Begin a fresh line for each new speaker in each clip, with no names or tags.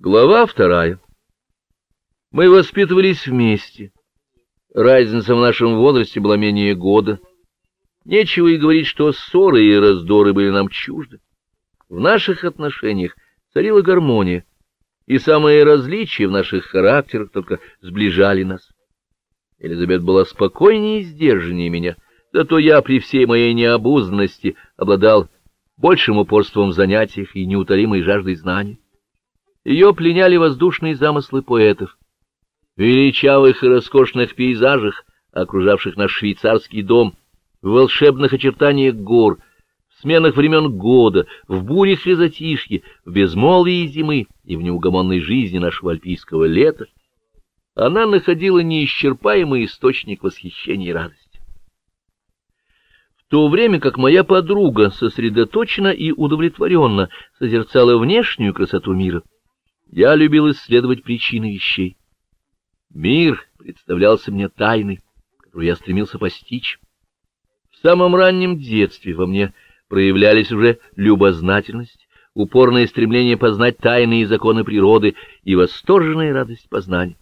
Глава вторая. Мы воспитывались вместе. Разница в нашем возрасте была менее года. Нечего и говорить, что ссоры и раздоры были нам чужды. В наших отношениях царила гармония, и самые различия в наших характерах только сближали нас. Элизабет была спокойнее и сдержаннее меня, зато я при всей моей необузданности обладал большим упорством в занятиях и неутолимой жаждой знаний. Ее пленяли воздушные замыслы поэтов. В величавых и роскошных пейзажах, окружавших наш швейцарский дом, в волшебных очертаниях гор, в сменах времен года, в бурях и затишье, в безмолвии зимы и в неугомонной жизни нашего альпийского лета, она находила неисчерпаемый источник восхищения и радости. В то время как моя подруга сосредоточенно и удовлетворенно созерцала внешнюю красоту мира, я любил исследовать причины вещей. Мир представлялся мне тайной, которую я стремился постичь. В самом раннем детстве во мне проявлялись уже любознательность, упорное стремление познать тайные законы природы и восторженная радость познания.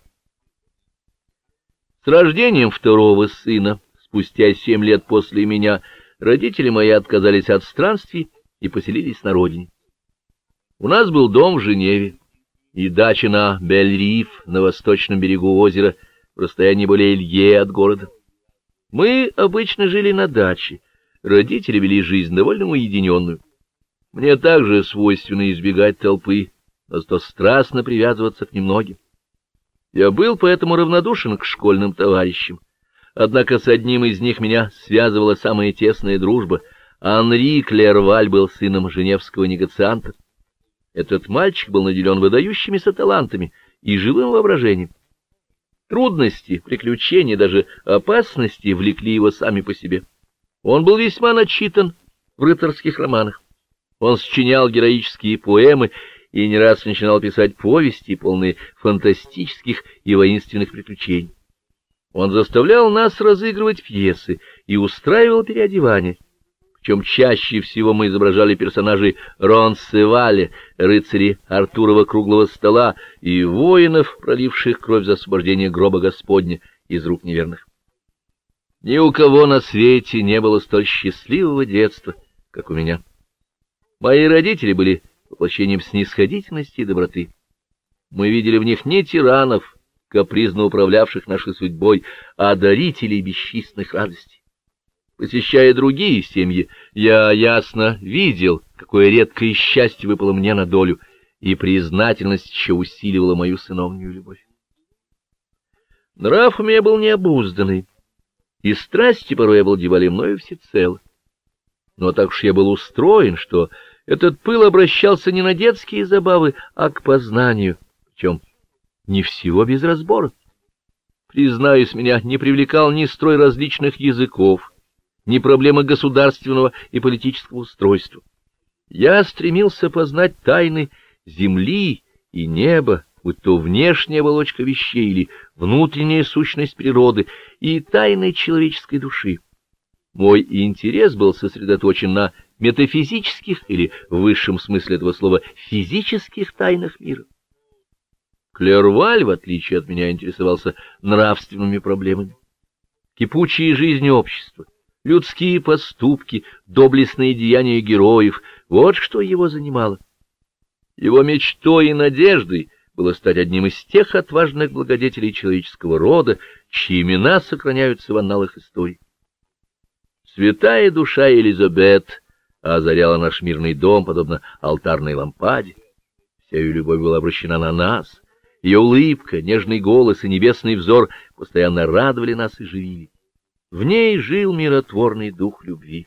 С рождением второго сына, спустя семь лет после меня, родители мои отказались от странствий и поселились на родине. У нас был дом в Женеве и дача на Бель-Риф на восточном берегу озера в расстоянии более лье от города. Мы обычно жили на даче, родители вели жизнь довольно уединенную. Мне также свойственно избегать толпы, но зато страстно привязываться к немногим. Я был поэтому равнодушен к школьным товарищам, однако с одним из них меня связывала самая тесная дружба. Анри Клерваль был сыном женевского негацианта. Этот мальчик был наделен выдающимися талантами и живым воображением. Трудности, приключения, даже опасности влекли его сами по себе. Он был весьма начитан в рыцарских романах. Он сочинял героические поэмы и не раз начинал писать повести, полные фантастических и воинственных приключений. Он заставлял нас разыгрывать пьесы и устраивал переодевания чем чаще всего мы изображали персонажей Ронсевале, рыцарей Артурова круглого стола и воинов, проливших кровь за освобождение гроба Господня из рук неверных. Ни у кого на свете не было столь счастливого детства, как у меня. Мои родители были воплощением снисходительности и доброты. Мы видели в них не тиранов, капризно управлявших нашей судьбой, а дарителей бесчисленных радостей. Посещая другие семьи, я ясно видел, какое редкое счастье выпало мне на долю, и признательность еще усиливала мою сыновнюю любовь. Нрав у меня был необузданный, и страсти порой овладевали мною всецело. Но так уж я был устроен, что этот пыл обращался не на детские забавы, а к познанию, причем не всего без разбора. Признаюсь, меня не привлекал ни строй различных языков, ни проблемы государственного и политического устройства. Я стремился познать тайны земли и неба, будь то внешняя оболочка вещей или внутренняя сущность природы и тайны человеческой души. Мой интерес был сосредоточен на метафизических или, в высшем смысле этого слова, физических тайнах мира. Клерваль, в отличие от меня, интересовался нравственными проблемами. Кипучие жизни общества, людские поступки, доблестные деяния героев — вот что его занимало. Его мечтой и надеждой было стать одним из тех отважных благодетелей человеческого рода, чьи имена сохраняются в анналах истории. Святая душа Элизабет озаряла наш мирный дом, подобно алтарной лампаде. Вся ее любовь была обращена на нас. Ее улыбка, нежный голос и небесный взор постоянно радовали нас и живили. В ней жил миротворный дух любви.